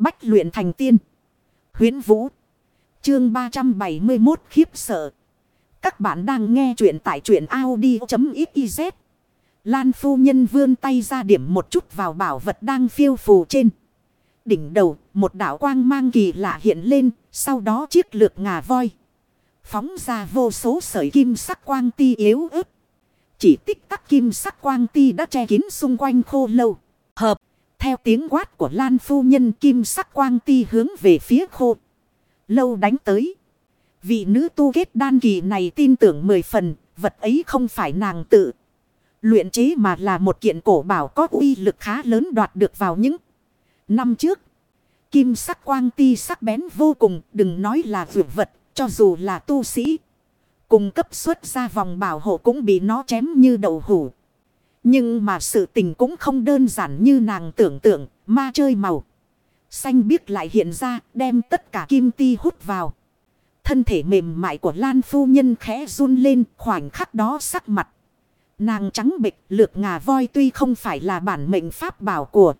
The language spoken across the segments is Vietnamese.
Bách luyện thành tiên. Huyến Vũ. Chương 371 khiếp sợ. Các bạn đang nghe truyện tại truyện Audi.xyz. Lan phu nhân vươn tay ra điểm một chút vào bảo vật đang phiêu phù trên. Đỉnh đầu, một đảo quang mang kỳ lạ hiện lên, sau đó chiếc lược ngà voi. Phóng ra vô số sợi kim sắc quang ti yếu ớt. Chỉ tích tắc kim sắc quang ti đã che kín xung quanh khô lâu. Theo tiếng quát của Lan phu nhân kim sắc quang ti hướng về phía khô. Lâu đánh tới. Vị nữ tu kết đan kỳ này tin tưởng mười phần, vật ấy không phải nàng tự. Luyện chế mà là một kiện cổ bảo có uy lực khá lớn đoạt được vào những năm trước. Kim sắc quang ti sắc bén vô cùng, đừng nói là vượt vật, cho dù là tu sĩ. Cùng cấp xuất ra vòng bảo hộ cũng bị nó chém như đậu hủ. Nhưng mà sự tình cũng không đơn giản như nàng tưởng tượng, ma chơi màu. Xanh biếc lại hiện ra, đem tất cả kim ti hút vào. Thân thể mềm mại của Lan phu nhân khẽ run lên, khoảnh khắc đó sắc mặt. Nàng trắng bệch, lược ngà voi tuy không phải là bản mệnh pháp bảo của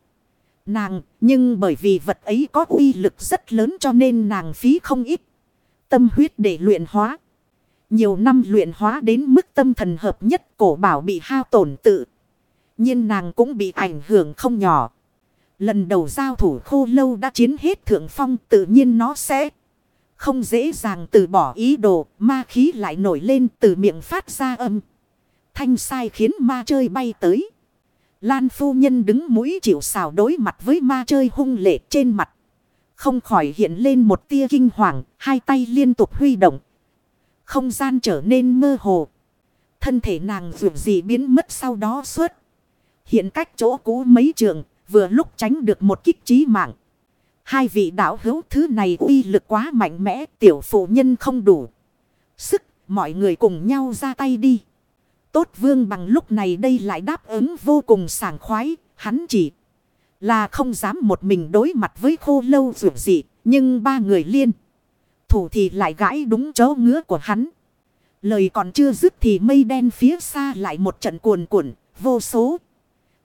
nàng, nhưng bởi vì vật ấy có uy lực rất lớn cho nên nàng phí không ít. Tâm huyết để luyện hóa. Nhiều năm luyện hóa đến mức tâm thần hợp nhất cổ bảo bị hao tổn tự. nhiên nàng cũng bị ảnh hưởng không nhỏ. Lần đầu giao thủ khô lâu đã chiến hết thượng phong tự nhiên nó sẽ không dễ dàng từ bỏ ý đồ ma khí lại nổi lên từ miệng phát ra âm. Thanh sai khiến ma chơi bay tới. Lan phu nhân đứng mũi chịu xào đối mặt với ma chơi hung lệ trên mặt. Không khỏi hiện lên một tia kinh hoàng, hai tay liên tục huy động. Không gian trở nên mơ hồ. Thân thể nàng vượt gì biến mất sau đó suốt. Hiện cách chỗ cũ mấy trường, vừa lúc tránh được một kích trí mạng. Hai vị đạo hữu thứ này uy lực quá mạnh mẽ, tiểu phụ nhân không đủ. Sức, mọi người cùng nhau ra tay đi. Tốt vương bằng lúc này đây lại đáp ứng vô cùng sảng khoái, hắn chỉ là không dám một mình đối mặt với khô lâu rượu dị, nhưng ba người liên. Thủ thì lại gãi đúng chỗ ngứa của hắn. Lời còn chưa dứt thì mây đen phía xa lại một trận cuồn cuộn, vô số.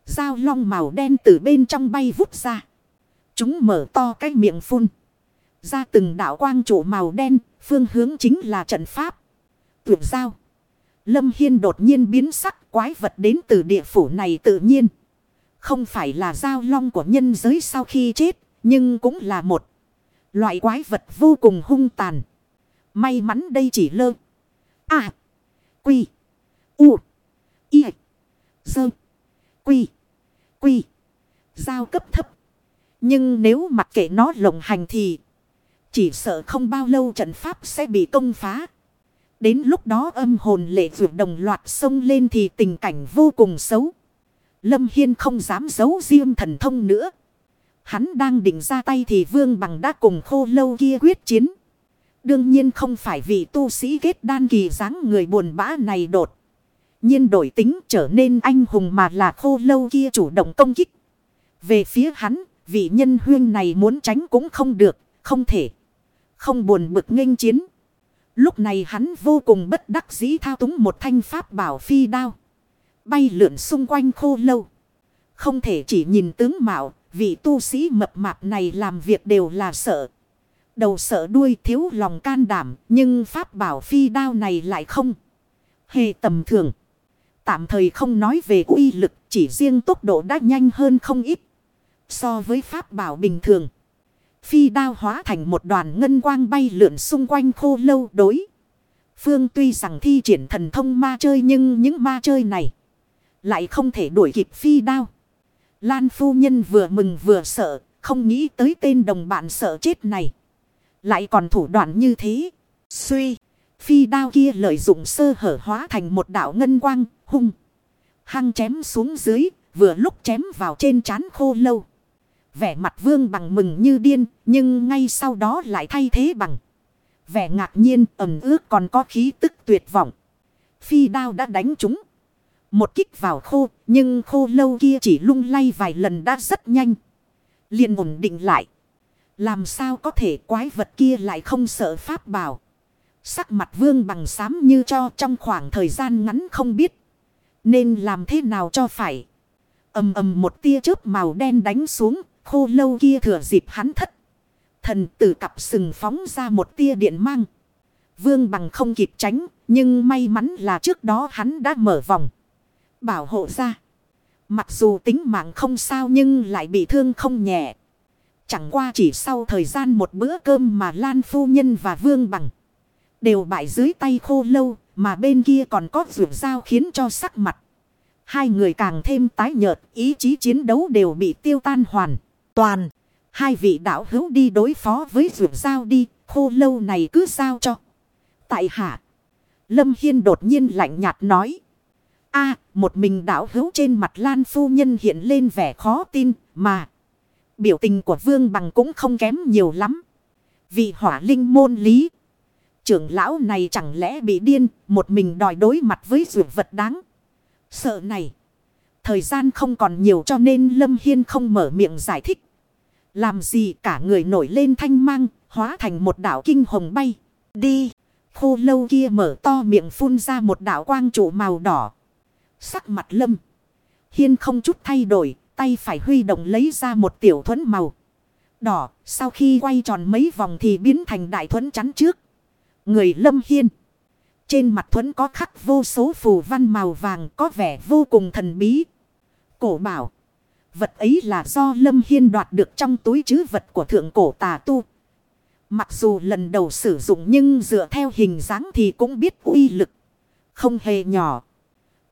Dao long màu đen từ bên trong bay vút ra. Chúng mở to cái miệng phun. Ra từng đạo quang trụ màu đen, phương hướng chính là trận pháp. Tuyệt giao. Lâm Hiên đột nhiên biến sắc quái vật đến từ địa phủ này tự nhiên. Không phải là giao long của nhân giới sau khi chết, nhưng cũng là một loại quái vật vô cùng hung tàn. May mắn đây chỉ lơ. À. Quy. U. Y. Dơ. Quy. Quy. Giao cấp thấp. Nhưng nếu mặc kệ nó lộng hành thì. Chỉ sợ không bao lâu trận pháp sẽ bị công phá. Đến lúc đó âm hồn lệ vượt đồng loạt sông lên thì tình cảnh vô cùng xấu. Lâm Hiên không dám giấu riêng thần thông nữa. Hắn đang định ra tay thì vương bằng đã cùng khô lâu kia quyết chiến. Đương nhiên không phải vì tu sĩ kết đan kỳ dáng người buồn bã này đột. nhiên đổi tính trở nên anh hùng mà là khô lâu kia chủ động công kích. Về phía hắn, vị nhân huyên này muốn tránh cũng không được, không thể. Không buồn bực nghênh chiến. Lúc này hắn vô cùng bất đắc dĩ thao túng một thanh pháp bảo phi đao. Bay lượn xung quanh khô lâu. Không thể chỉ nhìn tướng mạo, vị tu sĩ mập mạp này làm việc đều là sợ. Đầu sợ đuôi thiếu lòng can đảm, nhưng pháp bảo phi đao này lại không. Hề tầm thường. Tạm thời không nói về uy lực, chỉ riêng tốc độ đã nhanh hơn không ít. So với pháp bảo bình thường. Phi đao hóa thành một đoàn ngân quang bay lượn xung quanh khô lâu đối. Phương tuy rằng thi triển thần thông ma chơi nhưng những ma chơi này lại không thể đuổi kịp phi đao. Lan phu nhân vừa mừng vừa sợ, không nghĩ tới tên đồng bạn sợ chết này. Lại còn thủ đoạn như thế. Suy, phi đao kia lợi dụng sơ hở hóa thành một đạo ngân quang, hung. Hăng chém xuống dưới, vừa lúc chém vào trên trán khô lâu. Vẻ mặt vương bằng mừng như điên, nhưng ngay sau đó lại thay thế bằng. Vẻ ngạc nhiên ẩm ước còn có khí tức tuyệt vọng. Phi đao đã đánh chúng. Một kích vào khô, nhưng khô lâu kia chỉ lung lay vài lần đã rất nhanh. liền ổn định lại. Làm sao có thể quái vật kia lại không sợ pháp bảo. Sắc mặt vương bằng xám như cho trong khoảng thời gian ngắn không biết. Nên làm thế nào cho phải. ầm ầm một tia chớp màu đen đánh xuống, Khô lâu kia thừa dịp hắn thất. Thần từ cặp sừng phóng ra một tia điện mang. Vương bằng không kịp tránh. Nhưng may mắn là trước đó hắn đã mở vòng. Bảo hộ ra. Mặc dù tính mạng không sao nhưng lại bị thương không nhẹ. Chẳng qua chỉ sau thời gian một bữa cơm mà Lan Phu Nhân và Vương Bằng. Đều bại dưới tay khô lâu. Mà bên kia còn có rượu dao khiến cho sắc mặt. Hai người càng thêm tái nhợt. Ý chí chiến đấu đều bị tiêu tan hoàn. Toàn. Hai vị đạo hữu đi đối phó với rượu dao đi. Khô lâu này cứ sao cho. Tại hạ. Lâm Hiên đột nhiên lạnh nhạt nói a một mình đảo hữu trên mặt Lan Phu Nhân hiện lên vẻ khó tin mà. Biểu tình của Vương Bằng cũng không kém nhiều lắm. Vì hỏa linh môn lý. Trưởng lão này chẳng lẽ bị điên một mình đòi đối mặt với dược vật đáng. Sợ này. Thời gian không còn nhiều cho nên Lâm Hiên không mở miệng giải thích. Làm gì cả người nổi lên thanh mang, hóa thành một đảo kinh hồng bay. Đi. Khô lâu kia mở to miệng phun ra một đảo quang trụ màu đỏ. Sắc mặt lâm. Hiên không chút thay đổi, tay phải huy động lấy ra một tiểu thuẫn màu. Đỏ, sau khi quay tròn mấy vòng thì biến thành đại thuẫn chắn trước. Người lâm hiên. Trên mặt thuẫn có khắc vô số phù văn màu vàng có vẻ vô cùng thần bí. Cổ bảo. Vật ấy là do lâm hiên đoạt được trong túi chứ vật của thượng cổ tà tu. Mặc dù lần đầu sử dụng nhưng dựa theo hình dáng thì cũng biết uy lực. Không hề nhỏ.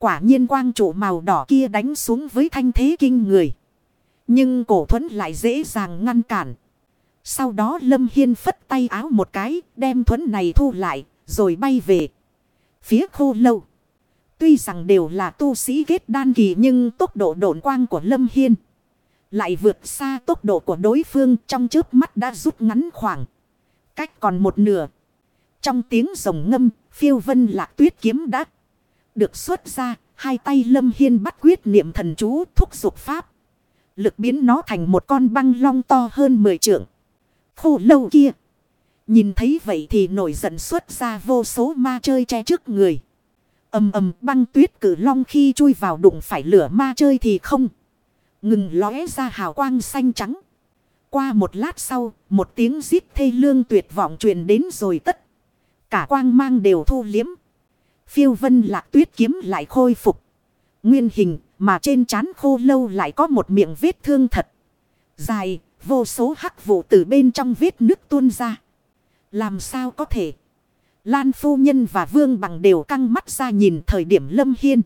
Quả nhiên quang trụ màu đỏ kia đánh xuống với thanh thế kinh người. Nhưng cổ thuẫn lại dễ dàng ngăn cản. Sau đó Lâm Hiên phất tay áo một cái, đem thuẫn này thu lại, rồi bay về. Phía khô lâu. Tuy rằng đều là tu sĩ kết đan kỳ nhưng tốc độ độn quang của Lâm Hiên. Lại vượt xa tốc độ của đối phương trong chớp mắt đã rút ngắn khoảng. Cách còn một nửa. Trong tiếng rồng ngâm, phiêu vân lạc tuyết kiếm đã được xuất ra. Hai tay Lâm Hiên bắt quyết niệm thần chú thúc dục pháp. Lực biến nó thành một con băng long to hơn 10 trượng. Khô lâu kia. Nhìn thấy vậy thì nổi giận xuất ra vô số ma chơi che trước người. ầm ầm băng tuyết cử long khi chui vào đụng phải lửa ma chơi thì không. Ngừng lóe ra hào quang xanh trắng. Qua một lát sau, một tiếng giết thê lương tuyệt vọng truyền đến rồi tất. Cả quang mang đều thu liếm. Phiêu vân lạc tuyết kiếm lại khôi phục. Nguyên hình mà trên trán khô lâu lại có một miệng vết thương thật. Dài, vô số hắc vụ từ bên trong vết nước tuôn ra. Làm sao có thể? Lan phu nhân và vương bằng đều căng mắt ra nhìn thời điểm lâm hiên.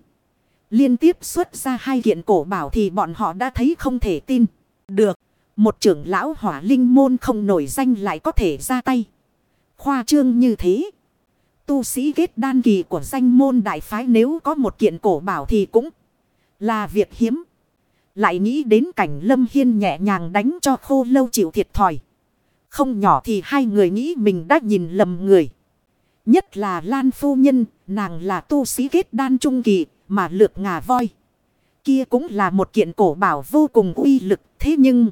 Liên tiếp xuất ra hai kiện cổ bảo thì bọn họ đã thấy không thể tin. Được. Một trưởng lão hỏa linh môn không nổi danh lại có thể ra tay. Khoa trương như thế. Tu sĩ kết đan kỳ của danh môn đại phái nếu có một kiện cổ bảo thì cũng là việc hiếm. Lại nghĩ đến cảnh lâm hiên nhẹ nhàng đánh cho khô lâu chịu thiệt thòi. Không nhỏ thì hai người nghĩ mình đã nhìn lầm người. Nhất là Lan Phu Nhân, nàng là tu sĩ kết đan trung kỳ, mà lược ngà voi. Kia cũng là một kiện cổ bảo vô cùng uy lực, thế nhưng...